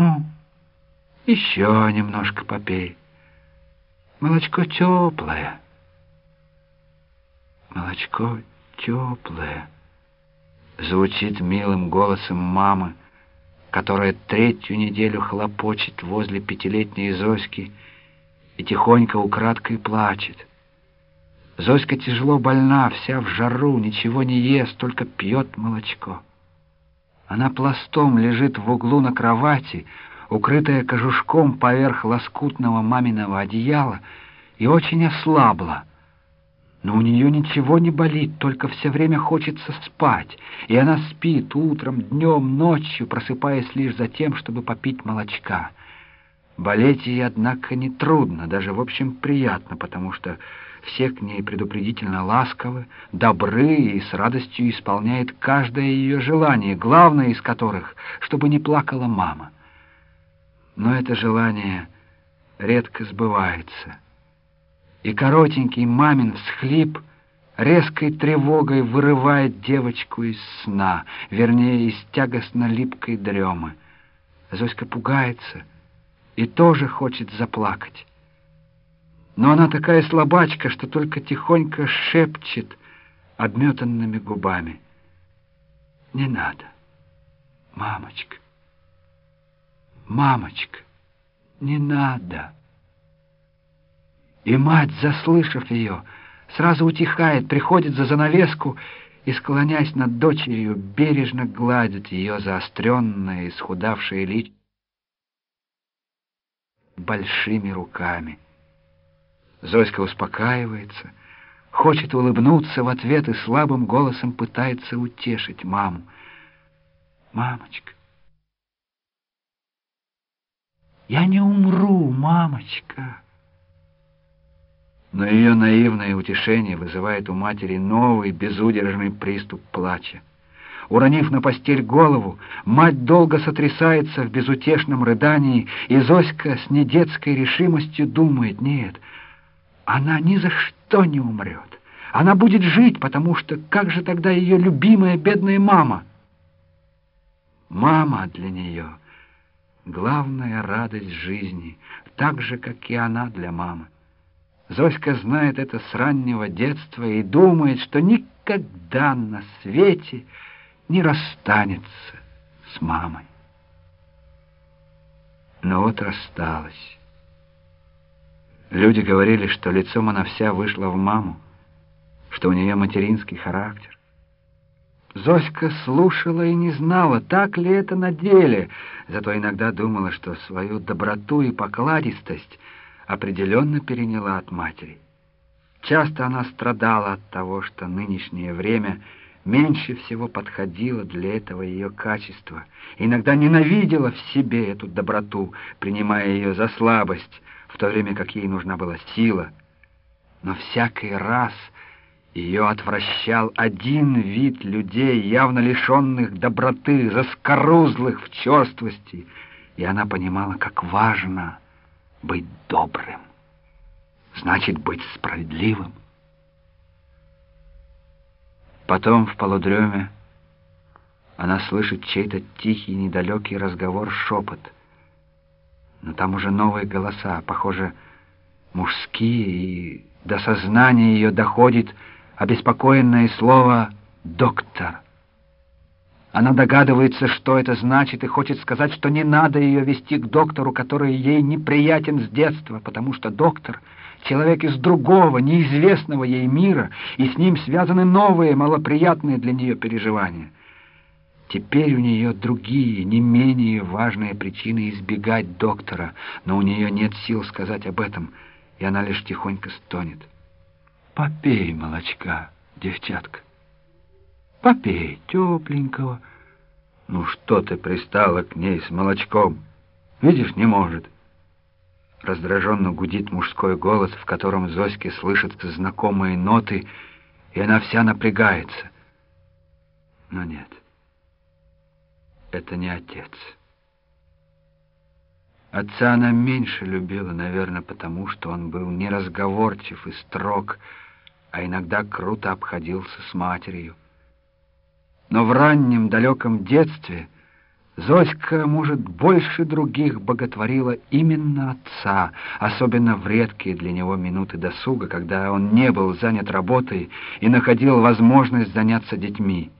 Ну, еще немножко попей. Молочко теплое. Молочко теплое. Звучит милым голосом мамы, которая третью неделю хлопочет возле пятилетней Зоськи и тихонько украдкой плачет. Зоська тяжело больна, вся в жару, ничего не ест, только пьет молочко. Она пластом лежит в углу на кровати, укрытая кожушком поверх лоскутного маминого одеяла, и очень ослабла. Но у нее ничего не болит, только все время хочется спать, и она спит утром, днем, ночью, просыпаясь лишь за тем, чтобы попить молочка. Болеть ей, однако, не трудно, даже, в общем, приятно, потому что все к ней предупредительно ласковы, добры и с радостью исполняет каждое ее желание, главное из которых, чтобы не плакала мама. Но это желание редко сбывается. И коротенький мамин всхлип резкой тревогой вырывает девочку из сна, вернее, из тягостно-липкой дремы. Зоська пугается и тоже хочет заплакать. Но она такая слабачка, что только тихонько шепчет обметанными губами. «Не надо, мамочка, мамочка, не надо». И мать, заслышав ее, сразу утихает, приходит за занавеску и, склонясь над дочерью, бережно гладит ее заостренное, исхудавшее личико большими руками. Зоська успокаивается, хочет улыбнуться в ответ и слабым голосом пытается утешить маму. «Мамочка, я не умру, мамочка!» Но ее наивное утешение вызывает у матери новый безудержный приступ плача. Уронив на постель голову, мать долго сотрясается в безутешном рыдании, и Зоська с недетской решимостью думает, нет, она ни за что не умрет. Она будет жить, потому что как же тогда ее любимая бедная мама? Мама для нее — главная радость жизни, так же, как и она для мамы. Зоська знает это с раннего детства и думает, что никогда на свете не расстанется с мамой. Но вот рассталась. Люди говорили, что лицом она вся вышла в маму, что у нее материнский характер. Зоська слушала и не знала, так ли это на деле, зато иногда думала, что свою доброту и покладистость — определенно переняла от матери. Часто она страдала от того, что нынешнее время меньше всего подходило для этого ее качества, иногда ненавидела в себе эту доброту, принимая ее за слабость, то время как ей нужна была сила. Но всякий раз ее отвращал один вид людей, явно лишенных доброты, заскорузлых в черствости, и она понимала, как важно — быть добрым, значит быть справедливым. Потом в полудреме она слышит чей-то тихий, недалекий разговор, шепот. Но там уже новые голоса, похоже, мужские, и до сознания ее доходит обеспокоенное слово «доктор». Она догадывается, что это значит, и хочет сказать, что не надо ее вести к доктору, который ей неприятен с детства, потому что доктор — человек из другого, неизвестного ей мира, и с ним связаны новые, малоприятные для нее переживания. Теперь у нее другие, не менее важные причины избегать доктора, но у нее нет сил сказать об этом, и она лишь тихонько стонет. «Попей молочка, девчатка». Попей тепленького. Ну что ты пристала к ней с молочком? Видишь, не может. Раздраженно гудит мужской голос, в котором Зоське слышатся знакомые ноты, и она вся напрягается. Но нет, это не отец. Отца она меньше любила, наверное, потому что он был неразговорчив и строг, а иногда круто обходился с матерью. Но в раннем далеком детстве Зоська, может, больше других боготворила именно отца, особенно в редкие для него минуты досуга, когда он не был занят работой и находил возможность заняться детьми.